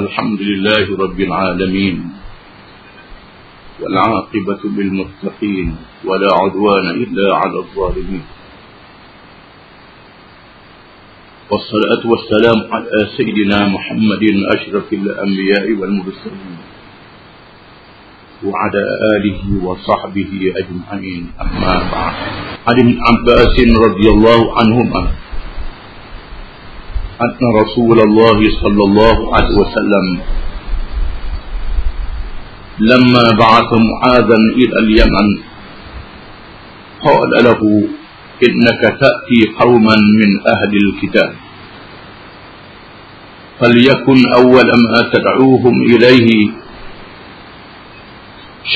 الحمد لله رب العالمين والعاقبة بالمتقين ولا عدوان إلا على الظالمين والصلاة والسلام على سيدنا محمد أشرف الأنبياء والمرسلين وعلى آله وصحبه أجمعين. أما بعد عن ابن عباس رضي الله عنهما أن رسول الله صلى الله عليه وسلم لما بعث معاذا إلى اليمن قال له إنك تأتي قوما من أهل الكتاب فليكن أول ما تدعوهم إليه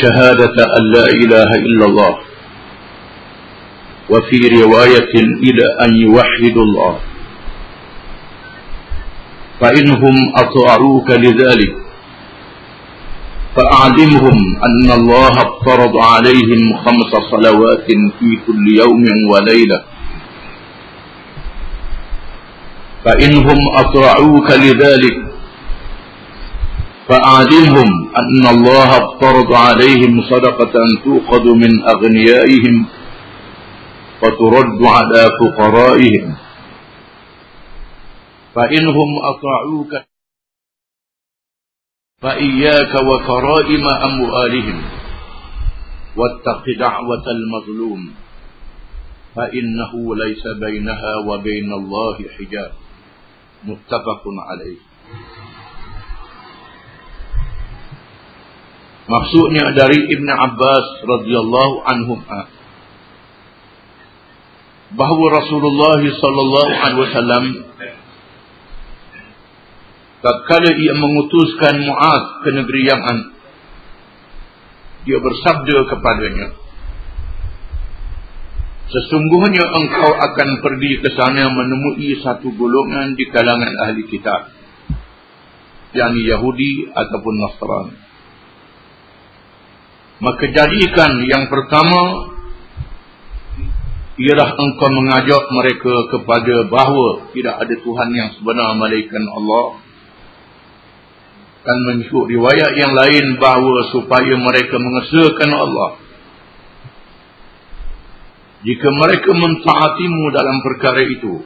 شهادة أن لا إله إلا الله وفي رواية إلى أن يوحدوا الله. فإنهم أطاعوك لذلك. فأعلمهم أن الله افترض عليهم خمس صلوات في كل يوم وليلة. فإنهم أطاعوك لذلك. فأعلمهم أن الله افترض عليهم صدقة توقد من أغنيائهم وترد على فقرائهم. فإنهم أطاعوك فإياك وكرائم أموالهم واتق دعوة المظلوم فإنه ليس بينها وبين الله حجاب متفق عليه Maksudnya dari Ibn Abbas radhiyallahu anhum bahawa Rasulullah sallallahu alaihi wasallam tatkala ia mengutuskan Muaz ke negeri Yaman dia bersabda kepadanya Sesungguhnya engkau akan pergi ke sana menemui satu golongan di kalangan ahli kitab yakni Yahudi ataupun Nasrani. Maka jadikan yang pertama ialah engkau mengajak mereka kepada bahawa tidak ada Tuhan yang sebenar melainkan Allah dan menyebut riwayat yang lain bahawa supaya mereka mengesahkan Allah jika mereka mentaatimu dalam perkara itu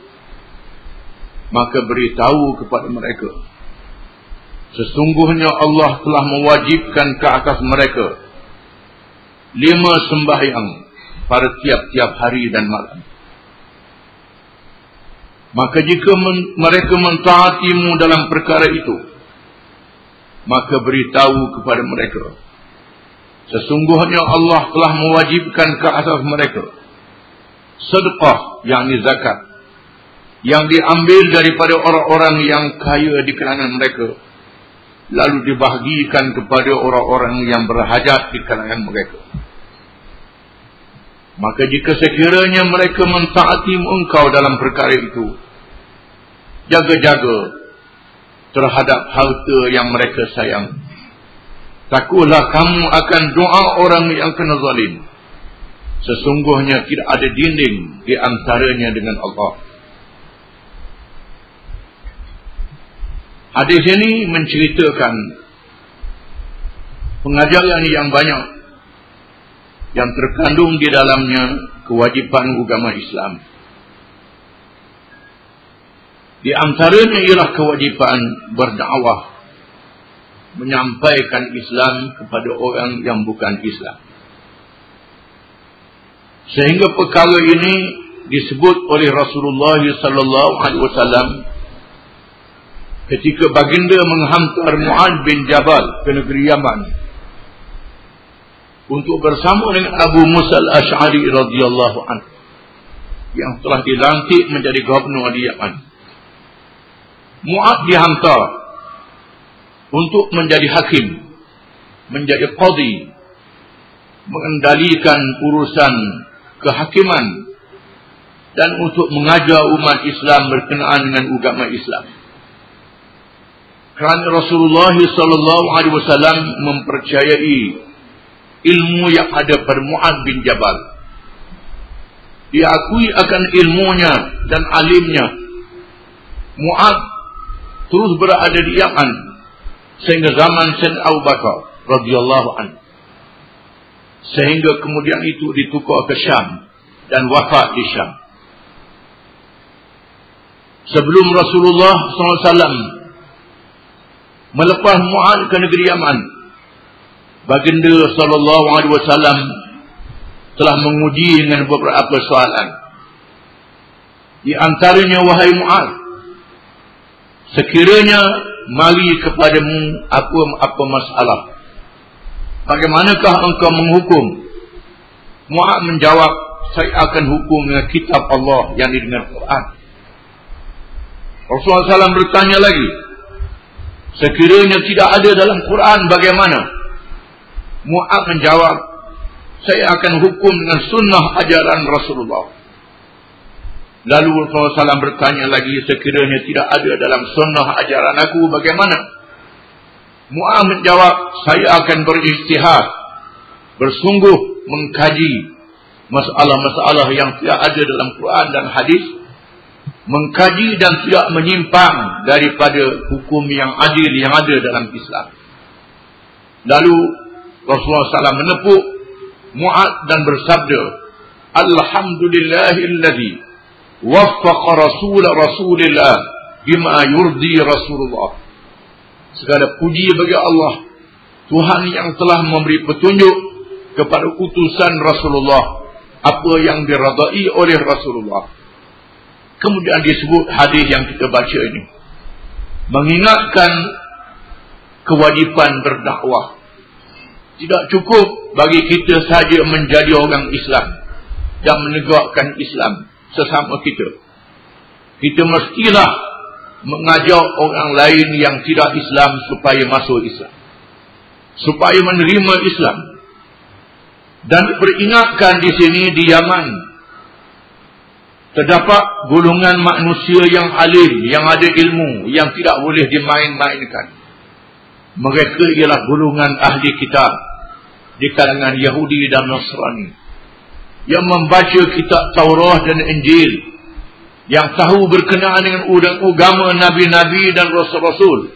maka beritahu kepada mereka sesungguhnya Allah telah mewajibkan ke atas mereka lima sembahyang pada tiap-tiap hari dan malam. Maka jika men mereka mentaatimu dalam perkara itu, maka beritahu kepada mereka. Sesungguhnya Allah telah mewajibkan ke atas mereka sedekah yakni zakat yang diambil daripada orang-orang yang kaya di kalangan mereka lalu dibahagikan kepada orang-orang yang berhajat di kalangan mereka. Maka jika sekiranya mereka mentaati engkau dalam perkara itu, jaga-jaga terhadap harta yang mereka sayang. Takutlah kamu akan doa orang yang kena zalim. Sesungguhnya tidak ada dinding di antaranya dengan Allah. Hadis ini menceritakan pengajaran yang banyak yang terkandung di dalamnya kewajipan agama Islam. Di antaranya ialah kewajipan berdakwah menyampaikan Islam kepada orang yang bukan Islam. Sehingga perkara ini disebut oleh Rasulullah sallallahu alaihi wasallam ketika baginda menghantar Muad bin Jabal ke negeri Yaman untuk bersama dengan Abu Musa al-Ash'ari radhiyallahu anhu yang telah dilantik menjadi gubernur di Yaman. Muad dihantar untuk menjadi hakim, menjadi qadi, mengendalikan urusan kehakiman dan untuk mengajar umat Islam berkenaan dengan agama Islam kerana Rasulullah sallallahu alaihi wasallam mempercayai ilmu yang ada pada Muad bin Jabal. Diakui akan ilmunya dan alimnya. Muad terus berada di Yaman sehingga zaman Sayyid Abu Bakar radhiyallahu anhu. Sehingga kemudian itu ditukar ke Syam dan wafat di Syam. Sebelum Rasulullah SAW melepas Mu'ad ke negeri Yaman baginda wasallam telah menguji dengan beberapa soalan. Di antaranya wahai Mu'ad sekiranya mari kepadamu apa apa masalah. Bagaimanakah engkau menghukum? Mu'ad menjawab saya akan hukum dengan kitab Allah yang dengan Quran. Rasulullah SAW bertanya lagi sekiranya tidak ada dalam Quran bagaimana? Mu'ad menjawab saya akan hukum dengan sunnah ajaran Rasulullah Lalu Rasulullah SAW bertanya lagi sekiranya tidak ada dalam sunnah ajaran aku bagaimana? Mu'ah menjawab, saya akan beristihad, bersungguh mengkaji masalah-masalah yang tidak ada dalam Quran dan hadis, mengkaji dan tidak menyimpang daripada hukum yang adil yang ada dalam Islam. Lalu Rasulullah SAW menepuk Mu'ad dan bersabda, Alhamdulillahilladzi waffaqa rasul rasulillah bima yurdi rasulullah segala puji bagi Allah. Tuhan yang telah memberi petunjuk kepada utusan Rasulullah. Apa yang diradai oleh Rasulullah. Kemudian disebut hadis yang kita baca ini. Mengingatkan kewajipan berdakwah. Tidak cukup bagi kita saja menjadi orang Islam dan menegakkan Islam sesama kita. Kita mestilah mengajak orang lain yang tidak Islam supaya masuk Islam. Supaya menerima Islam. Dan peringatkan di sini di Yaman. Terdapat golongan manusia yang alim, yang ada ilmu, yang tidak boleh dimain-mainkan. Mereka ialah golongan ahli kitab di kalangan Yahudi dan Nasrani yang membaca kitab Taurat dan Injil yang tahu berkenaan dengan agama nabi-nabi dan rasul-rasul.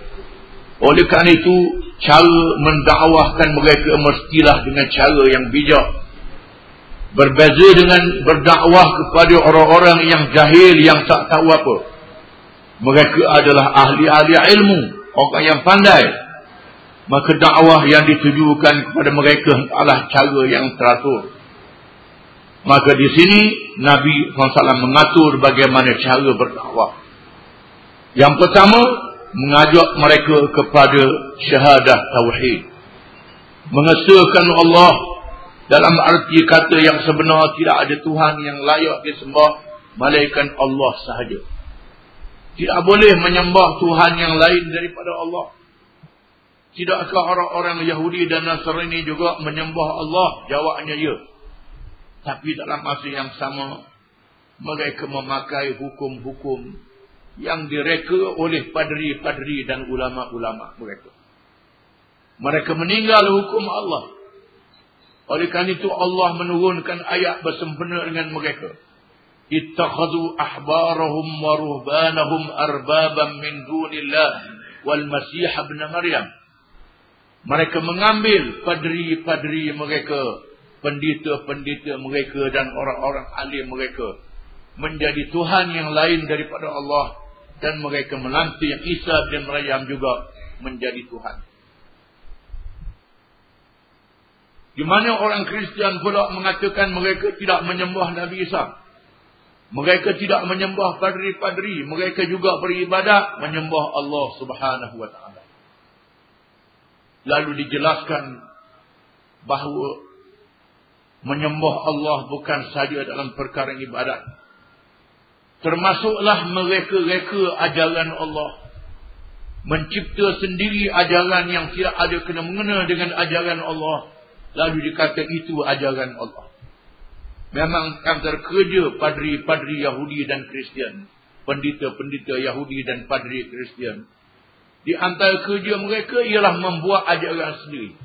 Oleh kerana itu cara mendakwahkan mereka mestilah dengan cara yang bijak. Berbeza dengan berdakwah kepada orang-orang yang jahil yang tak tahu apa. Mereka adalah ahli-ahli ilmu orang yang pandai. Maka dakwah yang ditujukan kepada mereka adalah cara yang teratur Maka di sini Nabi SAW mengatur bagaimana cara berdakwah. Yang pertama, mengajak mereka kepada syahadah tauhid. Mengesahkan Allah dalam arti kata yang sebenar tidak ada Tuhan yang layak disembah malaikat Allah sahaja. Tidak boleh menyembah Tuhan yang lain daripada Allah. Tidakkah orang-orang Yahudi dan Nasrani juga menyembah Allah? Jawabnya ya. Tapi dalam masa yang sama mereka memakai hukum-hukum yang direka oleh padri-padri dan ulama-ulama mereka. Mereka meninggal hukum Allah. Oleh kerana itu Allah menurunkan ayat bersempena dengan mereka. Ittakhadu ahbarahum wa ruhbanahum arbaban min dunillah wal masih ibn Maryam. Mereka mengambil padri-padri mereka pendeta-pendeta mereka dan orang-orang alim mereka menjadi Tuhan yang lain daripada Allah dan mereka menanti yang Isa bin Maryam juga menjadi Tuhan. Di mana orang Kristian pula mengatakan mereka tidak menyembah Nabi Isa. Mereka tidak menyembah padri-padri, mereka juga beribadat menyembah Allah Subhanahu wa taala. Lalu dijelaskan bahawa menyembah Allah bukan saja dalam perkara ibadat. Termasuklah mereka-reka ajaran Allah. Mencipta sendiri ajaran yang tidak ada kena mengena dengan ajaran Allah. Lalu dikata itu ajaran Allah. Memang antara kerja padri-padri Yahudi dan Kristian. Pendita-pendita Yahudi dan padri Kristian. Di antara kerja mereka ialah membuat ajaran sendiri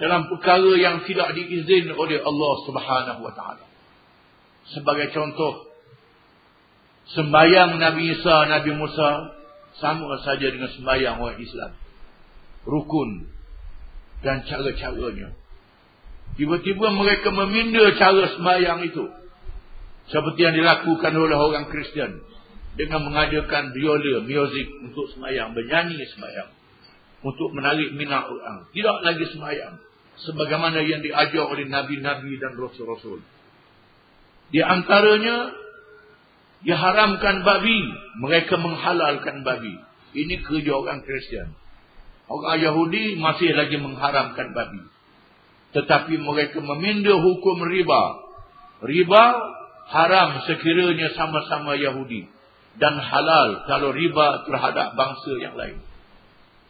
dalam perkara yang tidak diizin oleh Allah Subhanahu wa taala. Sebagai contoh sembahyang Nabi Isa, Nabi Musa sama saja dengan sembahyang orang Islam. rukun dan cara-caranya. Tiba-tiba mereka meminda cara sembahyang itu. Seperti yang dilakukan oleh orang Kristian. Dengan mengadakan biola, muzik untuk sembahyang. Bernyanyi sembahyang. Untuk menarik minat orang. Tidak lagi sembahyang. Sebagaimana yang diajar oleh Nabi-Nabi dan Rasul-Rasul. Di antaranya, diharamkan babi. Mereka menghalalkan babi. Ini kerja orang Kristian. Orang Yahudi masih lagi mengharamkan babi. Tetapi mereka meminda hukum riba. Riba haram sekiranya sama-sama Yahudi. Dan halal kalau riba terhadap bangsa yang lain.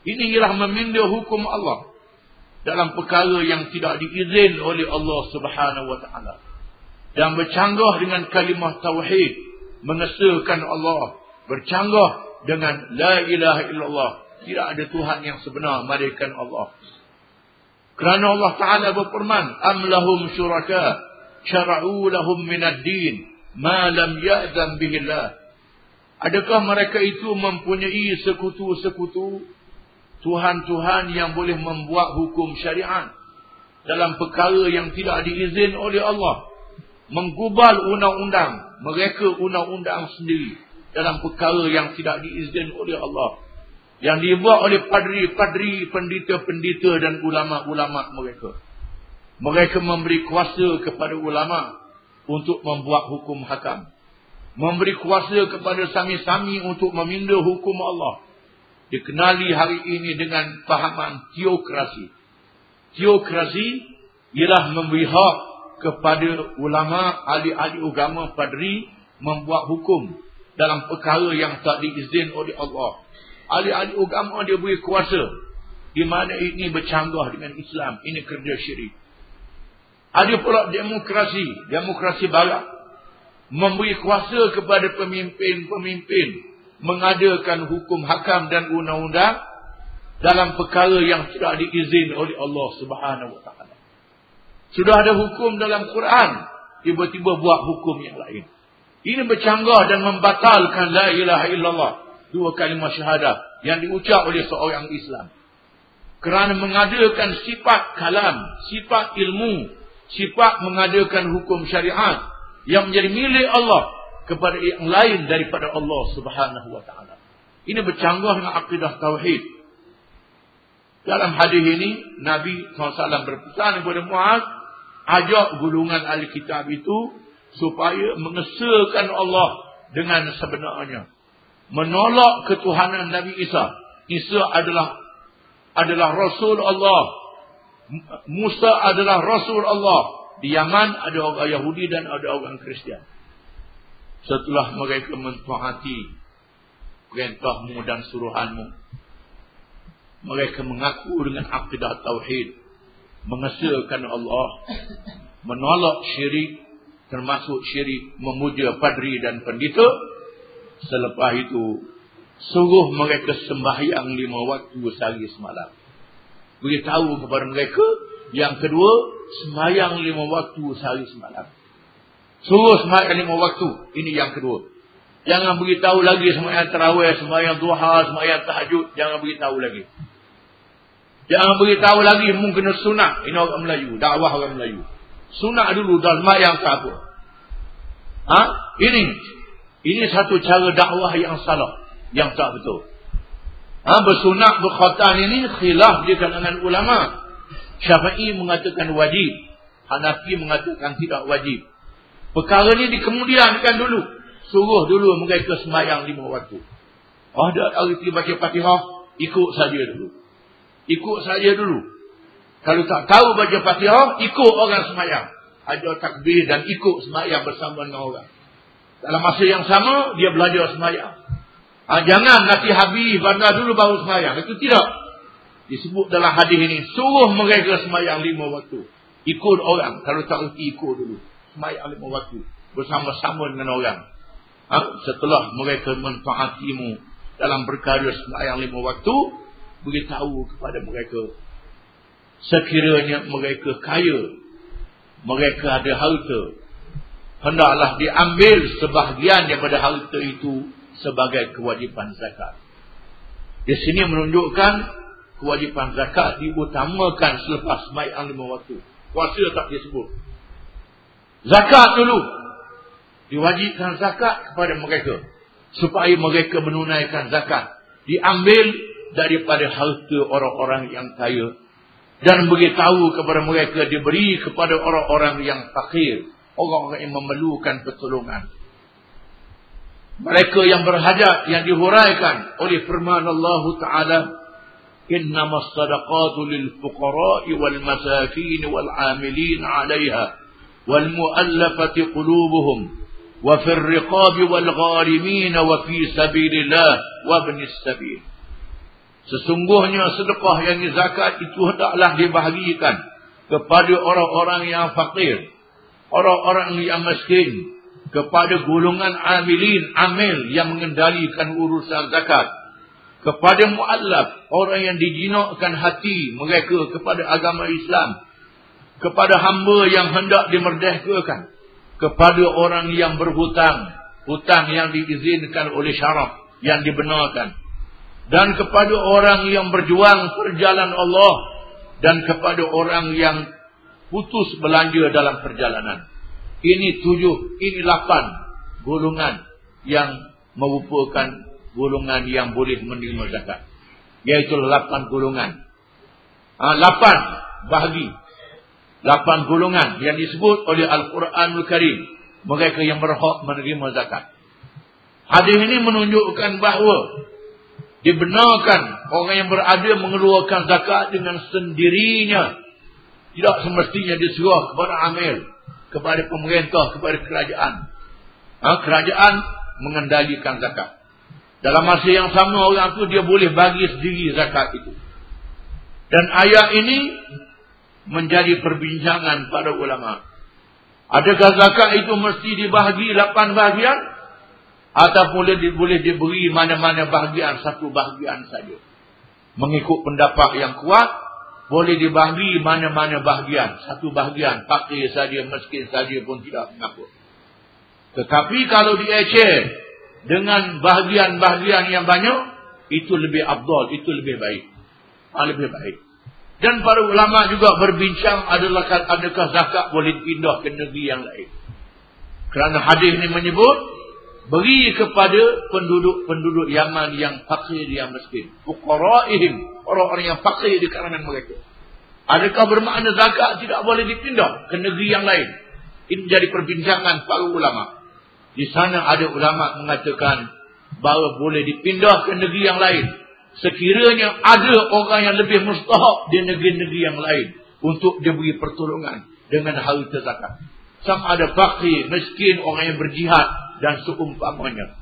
Ini ialah meminda hukum Allah. Dalam perkara yang tidak diizin oleh Allah subhanahu wa ta'ala. Dan bercanggah dengan kalimah tauhid. Mengesahkan Allah. Bercanggah dengan la ilaha illallah. Tidak ada Tuhan yang sebenar. Mereka Allah. Kerana Allah Ta'ala berfirman, Am lahum syuraka, syara'u lahum minad din, ma lam ya'zam bihillah. Adakah mereka itu mempunyai sekutu-sekutu, Tuhan-Tuhan yang boleh membuat hukum syariat dalam perkara yang tidak diizin oleh Allah. Menggubal undang-undang, mereka undang-undang sendiri dalam perkara yang tidak diizin oleh Allah yang dibuat oleh padri-padri, pendeta-pendeta dan ulama-ulama mereka. Mereka memberi kuasa kepada ulama untuk membuat hukum hakam. Memberi kuasa kepada sami-sami untuk meminda hukum Allah. Dikenali hari ini dengan fahaman teokrasi. Teokrasi ialah memberi hak kepada ulama, ahli-ahli agama, padri membuat hukum dalam perkara yang tak diizin oleh Allah. Ahli-ahli agama dia beri kuasa. Di mana ini bercanggah dengan Islam. Ini kerja syirik. Ada pula demokrasi. Demokrasi barat. Memberi kuasa kepada pemimpin-pemimpin mengadakan hukum hakam dan undang-undang dalam perkara yang tidak diizin oleh Allah Subhanahu wa taala sudah ada hukum dalam Quran tiba-tiba buat hukum yang lain ini bercanggah dan membatalkan la ilaha illallah dua kalimah syahadah yang diucap oleh seorang Islam. Kerana mengadakan sifat kalam, sifat ilmu, sifat mengadakan hukum syariat yang menjadi milik Allah kepada yang lain daripada Allah Subhanahu wa taala. Ini bercanggah dengan akidah tauhid. Dalam hadis ini Nabi SAW berpesan kepada Muaz ajak gulungan ahli kitab itu supaya mengesahkan Allah dengan sebenarnya menolak ketuhanan Nabi Isa. Isa adalah adalah Rasul Allah. Musa adalah Rasul Allah. Di Yaman ada orang Yahudi dan ada orang Kristian. Setelah mereka mentaati perintahmu dan suruhanmu. Mereka mengaku dengan akidah tauhid. Mengesahkan Allah. Menolak syirik. Termasuk syirik memuja padri dan pendeta. Selepas itu Suruh mereka sembahyang lima waktu sehari semalam Beritahu kepada mereka Yang kedua Sembahyang lima waktu sehari semalam Suruh sembahyang lima waktu Ini yang kedua Jangan beritahu lagi sembahyang terawih Sembahyang duha, sembahyang tahajud Jangan beritahu lagi Jangan beritahu lagi mungkin sunat Ini orang Melayu, dakwah orang Melayu Sunat dulu dan sembahyang tak apa Ha? Ini ini satu cara dakwah yang salah. Yang tak betul. Ha, bersunat, berkhatan ini khilaf di kalangan ulama. Syafi'i mengatakan wajib. Hanafi mengatakan tidak wajib. Perkara ini dikemudiankan dulu. Suruh dulu mereka semayang lima waktu. Ada arti baca fatihah, ikut saja dulu. Ikut saja dulu. Kalau tak tahu baca fatihah, ikut orang semayang. Ada takbir dan ikut semayang bersama dengan orang. Dalam masa yang sama, dia belajar semayang. Ha, jangan nanti habis bandar dulu baru semayang. Itu tidak. Disebut dalam hadis ini, suruh mereka semayang lima waktu. Ikut orang. Kalau tak reti, ikut dulu. Semayang lima waktu. Bersama-sama dengan orang. Ha, setelah mereka mentaatimu dalam perkara semayang lima waktu, beritahu kepada mereka. Sekiranya mereka kaya, mereka ada harta, hendaklah diambil sebahagian daripada harta itu sebagai kewajipan zakat. Di sini menunjukkan kewajipan zakat diutamakan selepas sembahyang lima waktu. Puasa tak disebut. Zakat dulu. Diwajibkan zakat kepada mereka. Supaya mereka menunaikan zakat. Diambil daripada harta orang-orang yang kaya. Dan beritahu kepada mereka. Diberi kepada orang-orang yang fakir. Orang-orang yang memerlukan pertolongan. Mereka yang berhajat. Yang dihuraikan oleh firman Allah Ta'ala. Innamas sadaqatu lil fuqara'i wal masakin wal amilin alaiha. والمؤلفة قلوبهم وفي الرقاب والغارمين وفي سبيل الله وابن السبيل Sesungguhnya sedekah yang zakat itu hendaklah dibahagikan kepada orang-orang yang fakir, orang-orang yang miskin, kepada golongan amilin, amil yang mengendalikan urusan zakat, kepada muallaf orang yang dijinakkan hati mereka kepada agama Islam kepada hamba yang hendak dimerdekakan kepada orang yang berhutang hutang yang diizinkan oleh syarak yang dibenarkan dan kepada orang yang berjuang perjalanan Allah dan kepada orang yang putus belanja dalam perjalanan ini tujuh ini lapan golongan yang merupakan golongan yang boleh menerima zakat. Iaitu lapan golongan. Ha, lapan bahagi. Lapan golongan yang disebut oleh Al-Quranul Karim. Mereka yang berhak menerima zakat. Hadis ini menunjukkan bahawa dibenarkan orang yang berada mengeluarkan zakat dengan sendirinya. Tidak semestinya disuruh kepada amil. Kepada pemerintah, kepada kerajaan. Ha, kerajaan mengendalikan zakat. Dalam masa yang sama orang tu dia boleh bagi sendiri zakat itu. Dan ayat ini menjadi perbincangan pada ulama. Adakah zakat itu mesti dibahagi lapan bahagian? Atau boleh, boleh diberi mana-mana bahagian, satu bahagian saja. Mengikut pendapat yang kuat, boleh dibahagi mana-mana bahagian. Satu bahagian, pakai saja, miskin saja pun tidak mengapa. Tetapi kalau diecer, dengan bahagian-bahagian yang banyak itu lebih abdul, itu lebih baik. Ha, lebih baik. Dan para ulama juga berbincang adalah adakah zakat boleh pindah ke negeri yang lain. Kerana hadis ini menyebut beri kepada penduduk-penduduk Yaman yang fakir yang miskin. Fuqara'ihim, orang-orang yang fakir di kalangan mereka. Adakah bermakna zakat tidak boleh dipindah ke negeri yang lain? Ini jadi perbincangan para ulama. Di sana ada ulama mengatakan bahawa boleh dipindah ke negeri yang lain. Sekiranya ada orang yang lebih mustahak di negeri-negeri yang lain untuk diberi pertolongan dengan harta zakat. Sama ada fakir, miskin, orang yang berjihad dan seumpamanya.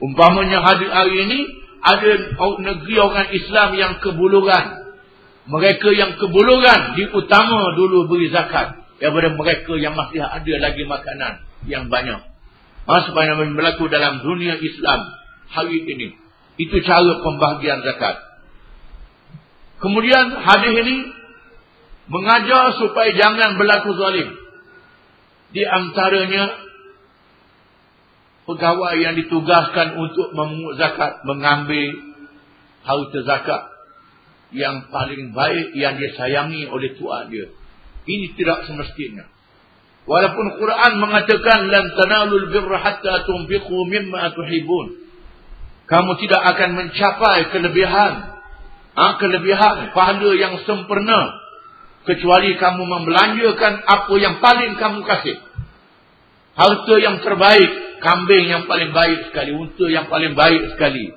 Umpamanya hari, hari ini ada negeri orang Islam yang kebuluran. Mereka yang kebuluran diutama dulu beri zakat daripada mereka yang masih ada lagi makanan yang banyak. Apa yang berlaku dalam dunia Islam hari ini. Itu cara pembahagian zakat. Kemudian hadis ini mengajar supaya jangan berlaku zalim. Di antaranya pegawai yang ditugaskan untuk memungut zakat mengambil harta zakat yang paling baik yang disayangi oleh tuan dia. Ini tidak semestinya. Walaupun Quran mengatakan lan tanalul birra hatta tunfiqu mimma tuhibun. Kamu tidak akan mencapai kelebihan ha, kelebihan pahala yang sempurna kecuali kamu membelanjakan apa yang paling kamu kasih. Harta yang terbaik, kambing yang paling baik sekali, unta yang paling baik sekali.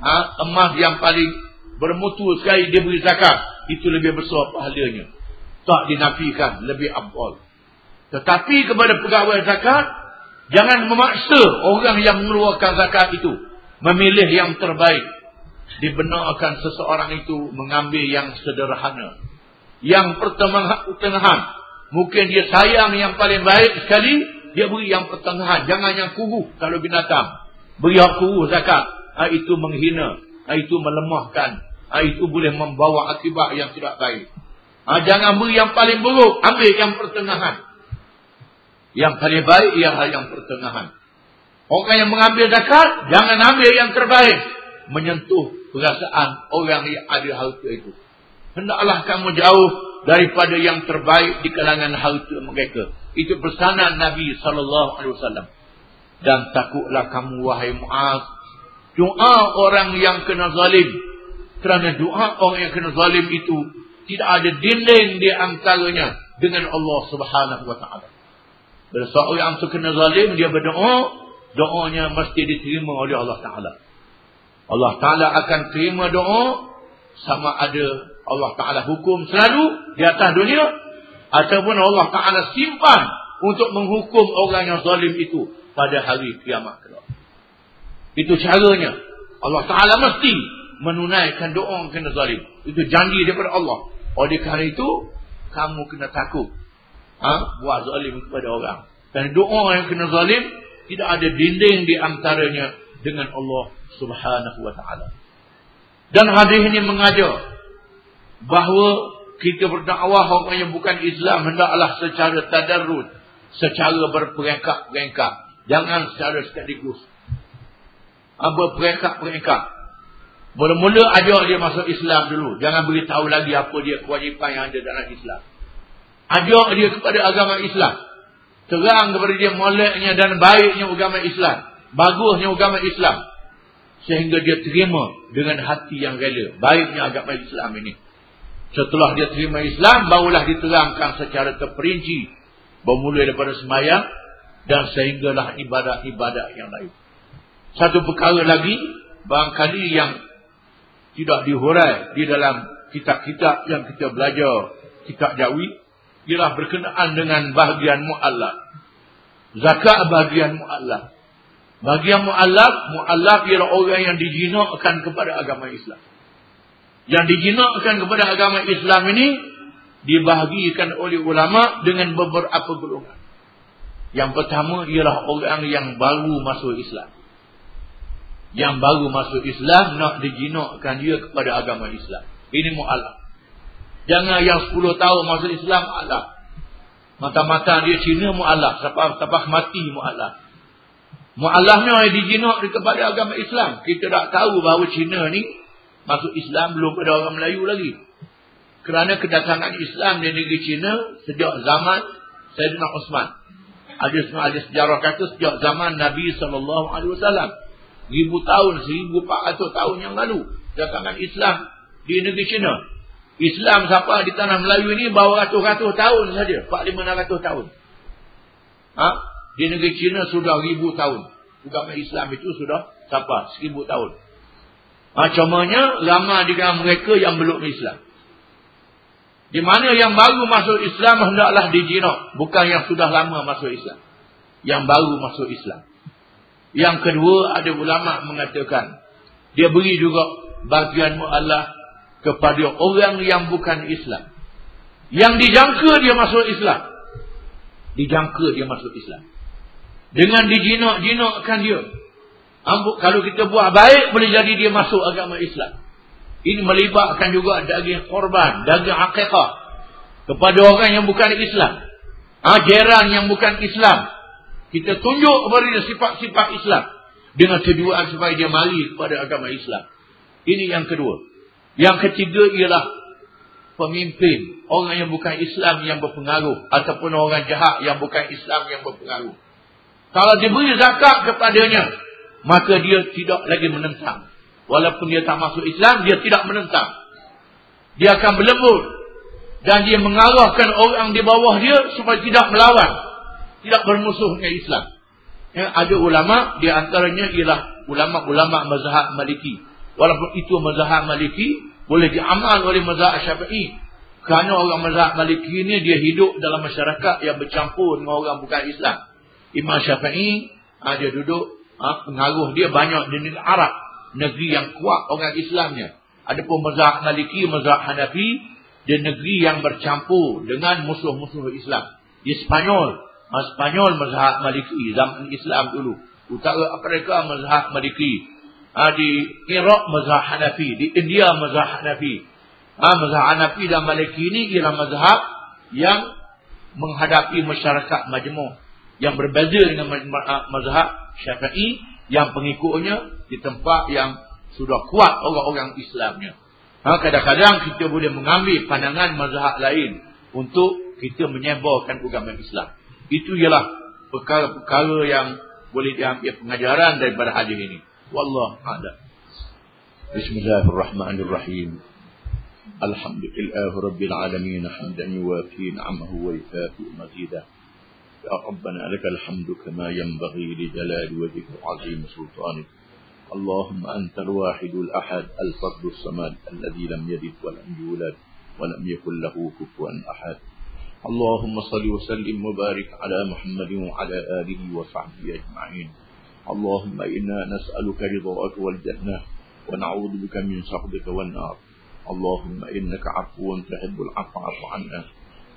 Ha, emas yang paling bermutu sekali dia beri zakat, itu lebih besar pahalanya. Tak dinafikan, lebih abad. Tetapi kepada pegawai zakat, jangan memaksa orang yang mengeluarkan zakat itu. Memilih yang terbaik. Dibenarkan seseorang itu mengambil yang sederhana. Yang pertengahan. Mungkin dia sayang yang paling baik sekali, dia beri yang pertengahan. Jangan yang kuruh kalau binatang. Beri yang kuruh zakat. Ha, itu menghina. Ha, itu melemahkan. Ha, itu boleh membawa akibat yang tidak baik. Ha, jangan beri yang paling buruk. Ambil yang pertengahan. Yang paling baik ialah yang pertengahan. Orang yang mengambil zakat, jangan ambil yang terbaik. Menyentuh perasaan orang yang ada harta itu. Hendaklah kamu jauh daripada yang terbaik di kalangan harta mereka. Itu pesanan Nabi sallallahu alaihi wasallam. Dan takutlah kamu wahai Muaz, doa orang yang kena zalim. Kerana doa orang yang kena zalim itu tidak ada dinding di antaranya dengan Allah Subhanahu wa taala. Bila seorang yang terkena zalim dia berdoa, doanya mesti diterima oleh Allah taala. Allah taala akan terima doa sama ada Allah taala hukum selalu di atas dunia ataupun Allah taala simpan untuk menghukum orang yang zalim itu pada hari kiamat kelak. Itu caranya. Allah taala mesti menunaikan doa yang kena zalim. Itu janji daripada Allah. Oleh kerana itu, kamu kena takut. Ha? Buat zalim kepada orang. Dan doa yang kena zalim, tidak ada dinding di antaranya dengan Allah subhanahu wa ta'ala. Dan hadis ini mengajar bahawa kita berdakwah orang yang bukan Islam hendaklah secara tadarrud, secara berperingkat-peringkat. Jangan secara sekaligus. Apa peringkat-peringkat? Mula-mula ajak dia masuk Islam dulu. Jangan beritahu lagi apa dia kewajipan yang ada dalam Islam. Ajak dia kepada agama Islam. Terang kepada dia moleknya dan baiknya agama Islam. Bagusnya agama Islam. Sehingga dia terima dengan hati yang rela. Baiknya agama Islam ini. Setelah dia terima Islam, barulah diterangkan secara terperinci. Bermula daripada semayang. Dan sehinggalah ibadat-ibadat yang lain. Satu perkara lagi. Barangkali yang tidak dihurai di dalam kitab-kitab yang kita belajar kitab jawi ialah berkenaan dengan bahagian mu'allaf. Zakat bahagian mu'allaf. Bahagian mu'allaf mu'allaf ialah orang yang dijinakkan kepada agama Islam. Yang dijinakkan kepada agama Islam ini dibahagikan oleh ulama dengan beberapa golongan. Yang pertama ialah orang yang baru masuk Islam. Yang baru masuk Islam nak dijinakkan dia kepada agama Islam. Ini mu'alaf. Jangan yang 10 tahun masuk Islam mu'alaf. Mata-mata dia Cina mu'alaf. Tapak mati mu'alaf. Mu'alafnya yang dijinak kepada agama Islam. Kita tak tahu bahawa Cina ni masuk Islam belum pada orang Melayu lagi. Kerana kedatangan Islam di negeri Cina sejak zaman Sayyidina Osman. Ada, ada sejarah kata sejak zaman Nabi SAW ribu tahun, seribu empat tahun yang lalu. Datangan Islam di negeri China. Islam siapa di tanah Melayu ini bawa ratus-ratus tahun saja. Empat lima ratus tahun. Ha? Di negeri China sudah ribu tahun. Agama Islam itu sudah siapa? Seribu tahun. Macamnya lama di dalam mereka yang belum Islam. Di mana yang baru masuk Islam hendaklah dijinak. Bukan yang sudah lama masuk Islam. Yang baru masuk Islam. Yang kedua ada ulama mengatakan dia beri juga bagian mu'alaf kepada orang yang bukan Islam. Yang dijangka dia masuk Islam. Dijangka dia masuk Islam. Dengan dijinak-jinakkan dia. Ambuk, kalau kita buat baik boleh jadi dia masuk agama Islam. Ini melibatkan juga daging korban, daging akikah kepada orang yang bukan Islam. Ajaran yang bukan Islam. Kita tunjuk kepada dia sifat-sifat Islam. Dengan tujuan supaya dia mari kepada agama Islam. Ini yang kedua. Yang ketiga ialah pemimpin. Orang yang bukan Islam yang berpengaruh. Ataupun orang jahat yang bukan Islam yang berpengaruh. Kalau diberi zakat kepadanya. Maka dia tidak lagi menentang. Walaupun dia tak masuk Islam, dia tidak menentang. Dia akan berlembut. Dan dia mengarahkan orang di bawah dia supaya tidak melawan tidak bermusuh dengan Islam. Ya, ada ulama di antaranya ialah ulama-ulama mazhab Maliki. Walaupun itu mazhab Maliki boleh diamal oleh mazhab Syafi'i. Kerana orang mazhab Maliki ini dia hidup dalam masyarakat yang bercampur dengan orang bukan Islam. Imam Syafi'i ha, duduk ha, pengaruh dia banyak di negeri Arab, negeri yang kuat orang Islamnya. Adapun mazhab Maliki, mazhab Hanafi di negeri yang bercampur dengan musuh-musuh Islam. Di Spanyol, Spanyol mazhab Maliki zaman Islam dulu. Utara Afrika mazhab Maliki. Ha, di Iraq mazhab Hanafi, di India mazhab Hanafi. Ha, mazhab Hanafi dan Maliki ini ialah mazhab yang menghadapi masyarakat majmuk yang berbeza dengan mazhab Syafi'i yang pengikutnya di tempat yang Sudah kuat orang-orang Islamnya. Ha, kadang-kadang kita boleh mengambil pandangan mazhab lain untuk kita menyebarkan agama Islam. Itu ialah perkara-perkara yang boleh diambil pengajaran daripada hadis ini. Wallah a'lam. Bismillahirrahmanirrahim. Alhamdulillah rabbil alamin hamdan yuwafi ni'amahu wa yukafi mazidah. يا ربنا لك الحمد كما ينبغي لجلال وجهك وعظيم سلطانك اللهم أنت الواحد الأحد الفرد الصمد الذي لم يلد ولم يولد ولم يكن له كفوا أحد اللهم صل وسلم وبارك على محمد وعلى آله وصحبه أجمعين اللهم إنا نسألك رضاك والجنة ونعوذ بك من سخطك والنار. اللهم إنك عفو تحب العفو عفو عنا.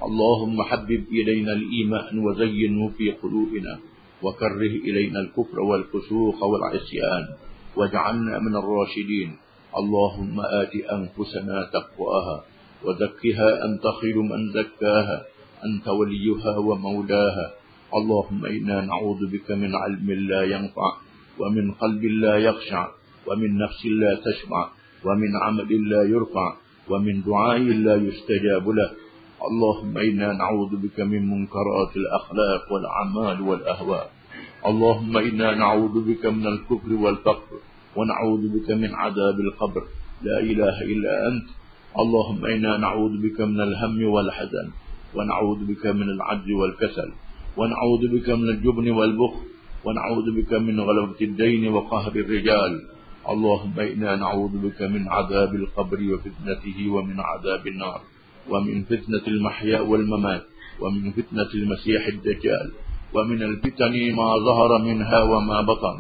اللهم حبب إلينا الإيمان وزينه في قلوبنا وكره إلينا الكفر والفسوق والعصيان واجعلنا من الراشدين. اللهم آت أنفسنا تقواها وزكها أنت خير من زكاها أنت وليها ومولاها. اللهم إنا نعوذ بك من علم لا ينفع ومن قلب لا يخشع ومن نفس لا تشبع ومن عمل لا يرفع ومن دعاء لا يستجاب له. اللهم إنا نعوذ بك من منكرات الأخلاق والأعمال والأهواء. اللهم إنا نعوذ بك من الكفر والفقر ونعوذ بك من عذاب القبر. لا إله إلا أنت. اللهم إنا نعوذ بك من الهم والحزن ونعوذ بك من العجز والكسل. ونعوذ بك من الجبن والبخل ونعوذ بك من غلبة الدين وقهر الرجال. اللهم إنا نعوذ بك من عذاب القبر وفتنته ومن عذاب النار ومن فتنة المحيا والممات ومن فتنة المسيح الدجال ومن الفتن ما ظهر منها وما بطن.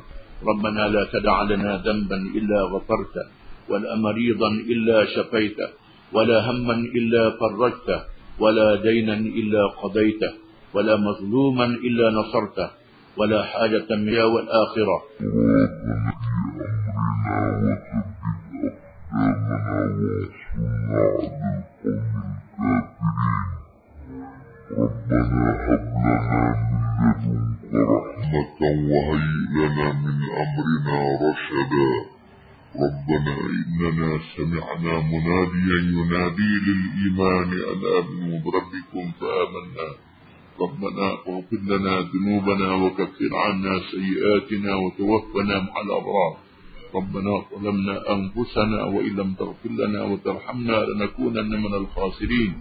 ربنا لا تدع لنا ذنبا إلا غفرته ولا مريضا إلا شفيته ولا هما إلا فرجته ولا دينا إلا قضيته. ولا مظلوما إلا نصرته ولا حاجة من والآخرة. ربنا هب لنا من لدنك رحمة وهيئ لنا من أمرنا رشدا. ربنا إننا سمعنا مناديا ينادي للإيمان أن آمنوا بربكم فآمنا. ربنا اغفر لنا ذنوبنا وكفر عنا سيئاتنا وتوفنا مع الأبرار. ربنا ظلمنا أنفسنا وإن لم تغفر لنا وترحمنا لنكونن من الخاسرين.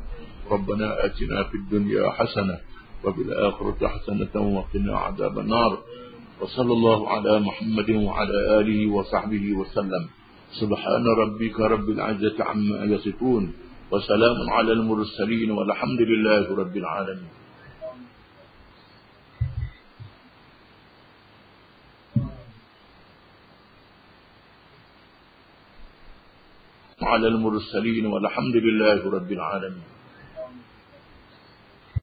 ربنا آتنا في الدنيا حسنة وفي الآخرة حسنة وقنا عذاب النار. وصلى الله على محمد وعلى آله وصحبه وسلم. سبحان ربك رب العزة عما يصفون. وسلام على المرسلين والحمد لله رب العالمين. على المرسلين والحمد لله رب العالمين.